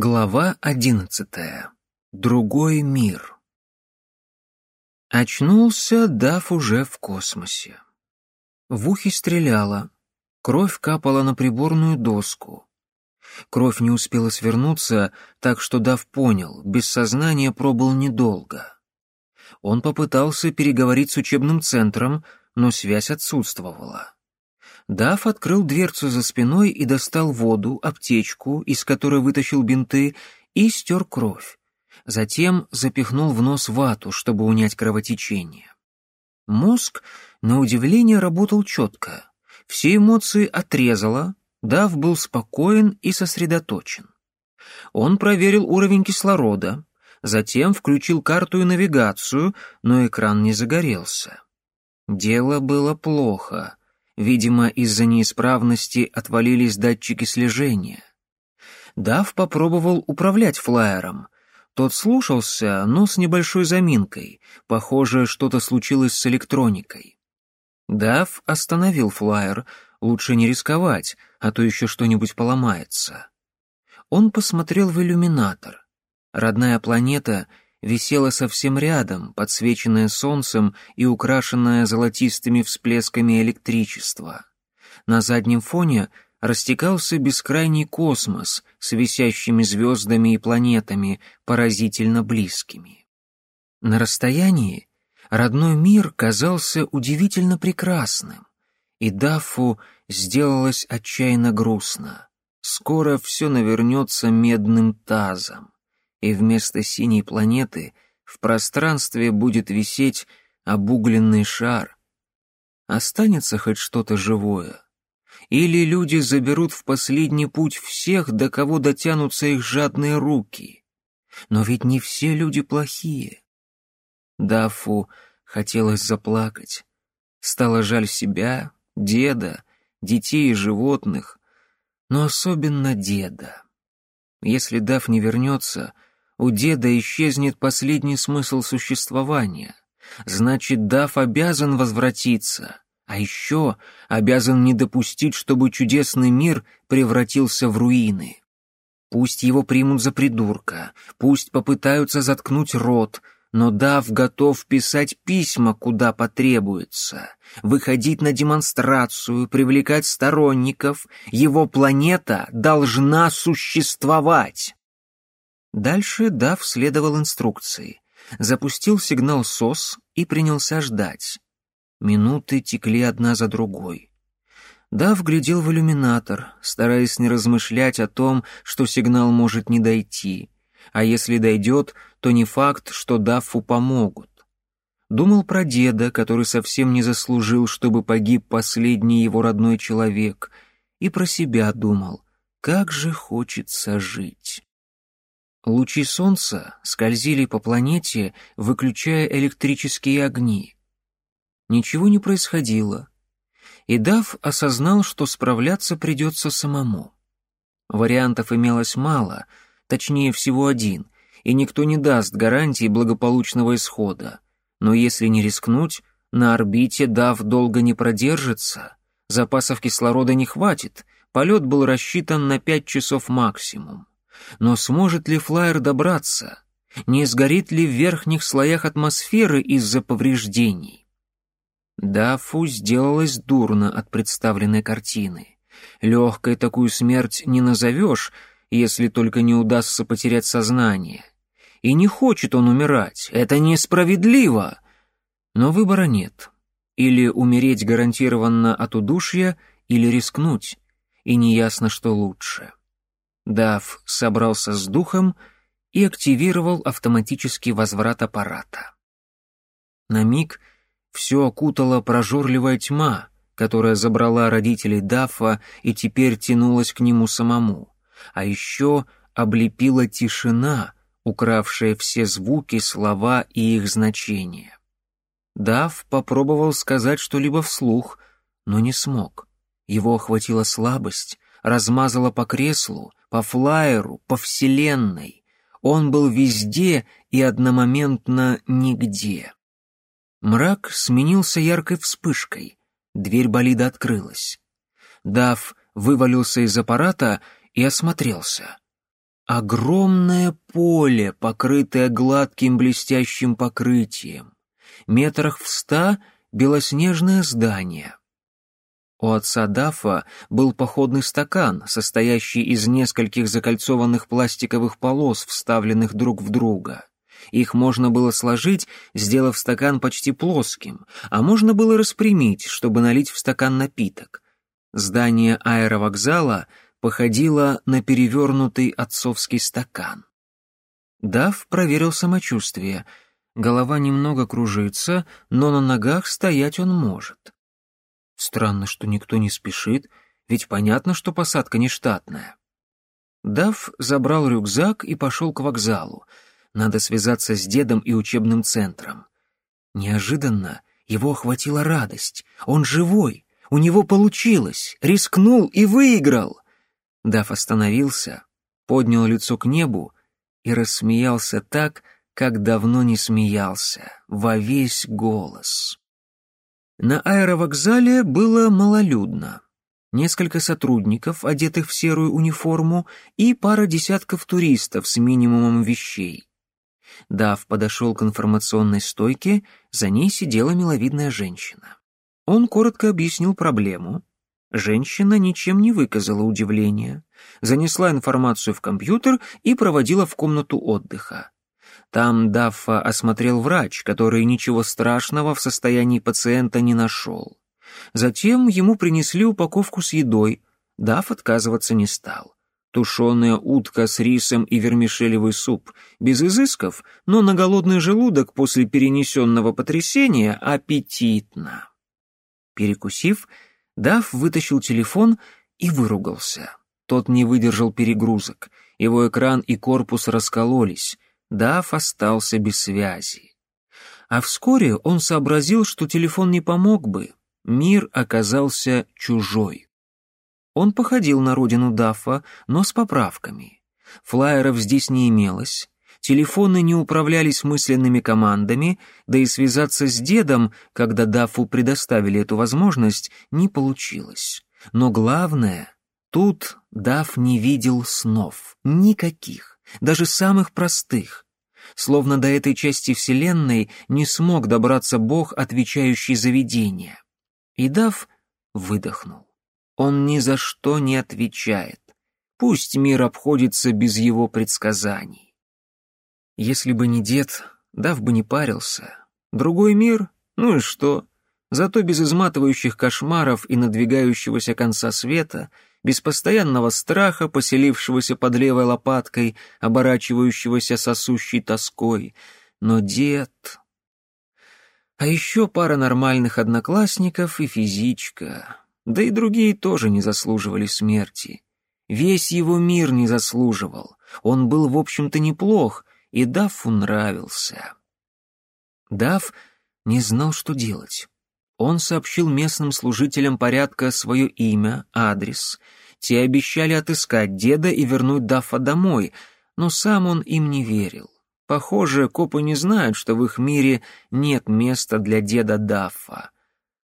Глава одиннадцатая. Другой мир. Очнулся Даф уже в космосе. В ухе стреляло, кровь капала на приборную доску. Кровь не успела свернуться, так что Дав понял, без сознания пробыл недолго. Он попытался переговорить с учебным центром, но связь отсутствовала. Даф открыл дверцу за спиной и достал воду, аптечку, из которой вытащил бинты, и стер кровь. Затем запихнул в нос вату, чтобы унять кровотечение. Мозг, на удивление, работал четко. Все эмоции отрезало, Дав был спокоен и сосредоточен. Он проверил уровень кислорода, затем включил карту и навигацию, но экран не загорелся. Дело было плохо. Видимо, из-за неисправности отвалились датчики слежения. Дав попробовал управлять флайером. Тот слушался, но с небольшой заминкой. Похоже, что-то случилось с электроникой. Дав остановил флайер. Лучше не рисковать, а то еще что-нибудь поломается. Он посмотрел в иллюминатор. Родная планета — висела совсем рядом, подсвеченная солнцем и украшенная золотистыми всплесками электричества. На заднем фоне растекался бескрайний космос с висящими звездами и планетами, поразительно близкими. На расстоянии родной мир казался удивительно прекрасным, и Даффу сделалось отчаянно грустно. Скоро все навернется медным тазом и вместо синей планеты в пространстве будет висеть обугленный шар. Останется хоть что-то живое. Или люди заберут в последний путь всех, до кого дотянутся их жадные руки. Но ведь не все люди плохие. Дафу хотелось заплакать. Стало жаль себя, деда, детей и животных, но особенно деда. Если Даф не вернется, у деда исчезнет последний смысл существования. Значит, Даф обязан возвратиться, а еще обязан не допустить, чтобы чудесный мир превратился в руины. Пусть его примут за придурка, пусть попытаются заткнуть рот, но Дав готов писать письма, куда потребуется, выходить на демонстрацию, привлекать сторонников. Его планета должна существовать. Дальше Дав следовал инструкции. Запустил сигнал СОС и принялся ждать. Минуты текли одна за другой. Дав глядел в иллюминатор, стараясь не размышлять о том, что сигнал может не дойти. А если дойдет, то не факт, что Даффу помогут. Думал про деда, который совсем не заслужил, чтобы погиб последний его родной человек. И про себя думал, как же хочется жить. Лучи солнца скользили по планете, выключая электрические огни. Ничего не происходило. И Дав осознал, что справляться придется самому. Вариантов имелось мало, точнее всего один, и никто не даст гарантии благополучного исхода. Но если не рискнуть, на орбите Дав долго не продержится, запасов кислорода не хватит, полет был рассчитан на пять часов максимум. Но сможет ли флайер добраться? Не сгорит ли в верхних слоях атмосферы из-за повреждений? Дафу сделалось дурно от представленной картины. Легкой такую смерть не назовешь, если только не удастся потерять сознание. И не хочет он умирать, это несправедливо. Но выбора нет. Или умереть гарантированно от удушья, или рискнуть, и неясно, что лучше. Дав собрался с духом и активировал автоматический возврат аппарата. На миг все окутала прожорливая тьма, которая забрала родителей Дафа и теперь тянулась к нему самому, а еще облепила тишина, укравшая все звуки, слова и их значения. Дав попробовал сказать что-либо вслух, но не смог. Его охватила слабость, размазала по креслу, по флайеру, по вселенной. Он был везде и одномоментно нигде. Мрак сменился яркой вспышкой. Дверь болида открылась. Дав вывалился из аппарата и осмотрелся. Огромное поле, покрытое гладким блестящим покрытием. Метрах в ста белоснежное здание. У отца Дафа был походный стакан, состоящий из нескольких закольцованных пластиковых полос, вставленных друг в друга. Их можно было сложить, сделав стакан почти плоским, а можно было распрямить, чтобы налить в стакан напиток. Здание аэровокзала походило на перевернутый отцовский стакан. Дав проверил самочувствие. Голова немного кружится, но на ногах стоять он может. Странно, что никто не спешит, ведь понятно, что посадка нештатная. Дав забрал рюкзак и пошел к вокзалу. Надо связаться с дедом и учебным центром. Неожиданно его охватила радость. Он живой, у него получилось, рискнул и выиграл. Дав остановился, поднял лицо к небу и рассмеялся так, как давно не смеялся, во весь голос. На аэровокзале было малолюдно. Несколько сотрудников, одетых в серую униформу, и пара десятков туристов с минимумом вещей. Дав подошел к информационной стойке, за ней сидела миловидная женщина. Он коротко объяснил проблему. Женщина ничем не выказала удивления, занесла информацию в компьютер и проводила в комнату отдыха. Там Даффа осмотрел врач, который ничего страшного в состоянии пациента не нашел. Затем ему принесли упаковку с едой. Дафф отказываться не стал. Тушеная утка с рисом и вермишелевый суп. Без изысков, но на голодный желудок после перенесенного потрясения аппетитно. Перекусив, Дафф вытащил телефон и выругался. Тот не выдержал перегрузок. Его экран и корпус раскололись. Даф остался без связи. А вскоре он сообразил, что телефон не помог бы. Мир оказался чужой. Он походил на родину Дафа, но с поправками. Флайеров здесь не имелось, телефоны не управлялись мысленными командами, да и связаться с дедом, когда Дафу предоставили эту возможность, не получилось. Но главное, тут Даф не видел снов, никаких даже самых простых. Словно до этой части Вселенной не смог добраться Бог, отвечающий за видение. И Дав выдохнул. Он ни за что не отвечает. Пусть мир обходится без его предсказаний. Если бы не дед, Дав бы не парился. Другой мир? Ну и что? Зато без изматывающих кошмаров и надвигающегося конца света — без постоянного страха, поселившегося под левой лопаткой, оборачивающегося сосущей тоской. Но дед... А еще пара нормальных одноклассников и физичка. Да и другие тоже не заслуживали смерти. Весь его мир не заслуживал. Он был, в общем-то, неплох, и Даффу нравился. Дафф не знал, что делать. Он сообщил местным служителям порядка свое имя, адрес. Те обещали отыскать деда и вернуть Даффа домой, но сам он им не верил. Похоже, копы не знают, что в их мире нет места для деда Даффа.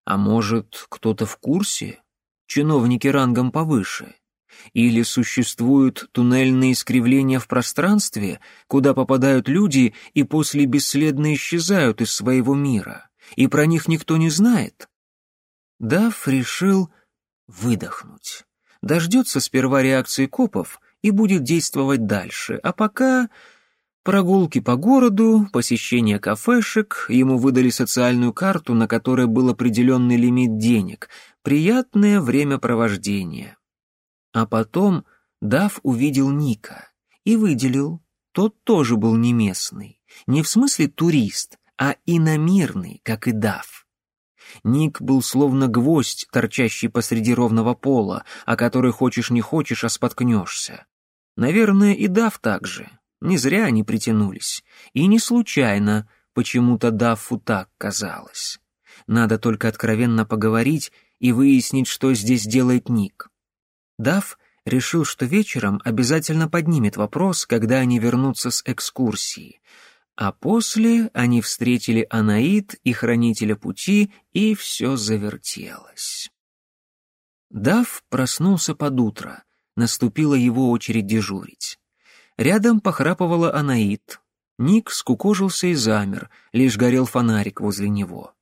А может, кто-то в курсе? Чиновники рангом повыше? Или существуют туннельные искривления в пространстве, куда попадают люди и после бесследно исчезают из своего мира? И про них никто не знает. Дав решил выдохнуть. Дождется сперва реакции копов и будет действовать дальше, а пока прогулки по городу, посещение кафешек, ему выдали социальную карту, на которой был определенный лимит денег, приятное времяпровождение. А потом Дав увидел Ника и выделил, тот тоже был не местный, не в смысле турист, а иномирный, как и Дав. Ник был словно гвоздь, торчащий посреди ровного пола, о который хочешь не хочешь, а споткнешься. Наверное, и Дав так же. Не зря они притянулись. И не случайно почему-то Даффу так казалось. Надо только откровенно поговорить и выяснить, что здесь делает Ник. Дав решил, что вечером обязательно поднимет вопрос, когда они вернутся с экскурсии — а после они встретили Анаид и Хранителя Пути, и все завертелось. Дав проснулся под утро, наступила его очередь дежурить. Рядом похрапывала Анаит. Ник скукожился и замер, лишь горел фонарик возле него.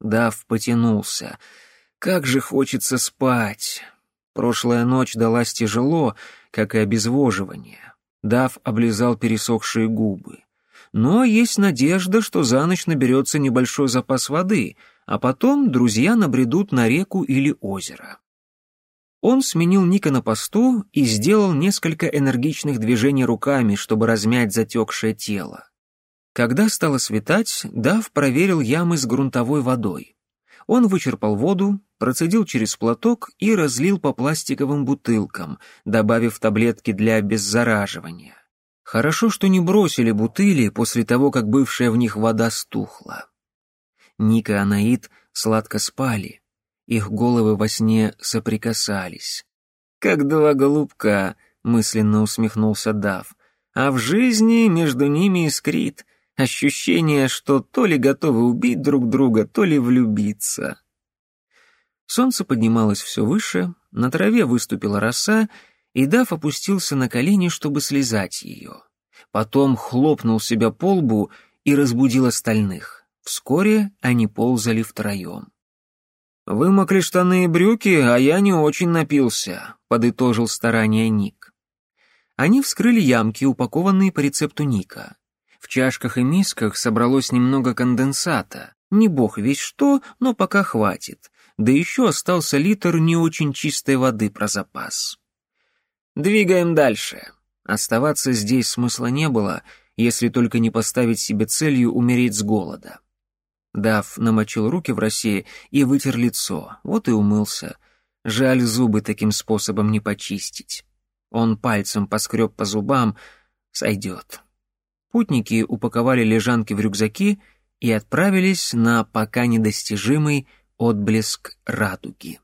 Дав потянулся. «Как же хочется спать!» Прошлая ночь далась тяжело, как и обезвоживание. Дав облизал пересохшие губы. Но есть надежда, что за ночь наберется небольшой запас воды, а потом друзья набредут на реку или озеро. Он сменил Ника на посту и сделал несколько энергичных движений руками, чтобы размять затекшее тело. Когда стало светать, Дав проверил ямы с грунтовой водой. Он вычерпал воду, процедил через платок и разлил по пластиковым бутылкам, добавив таблетки для обеззараживания. Хорошо, что не бросили бутыли после того, как бывшая в них вода стухла. Ника и Анаит сладко спали, их головы во сне соприкасались. «Как два голубка», — мысленно усмехнулся Дав, «а в жизни между ними искрит ощущение, что то ли готовы убить друг друга, то ли влюбиться». Солнце поднималось все выше, на траве выступила роса, и Дав опустился на колени, чтобы слезать ее. Потом хлопнул себя по лбу и разбудил остальных. Вскоре они ползали втроем. «Вымокли штаны и брюки, а я не очень напился», — подытожил старание Ник. Они вскрыли ямки, упакованные по рецепту Ника. В чашках и мисках собралось немного конденсата. Не бог весь что, но пока хватит. Да еще остался литр не очень чистой воды про запас. «Двигаем дальше», Оставаться здесь смысла не было, если только не поставить себе целью умереть с голода. Дав намочил руки в росе и вытер лицо, вот и умылся. Жаль, зубы таким способом не почистить. Он пальцем поскреб по зубам, сойдет. Путники упаковали лежанки в рюкзаки и отправились на пока недостижимый отблеск радуги.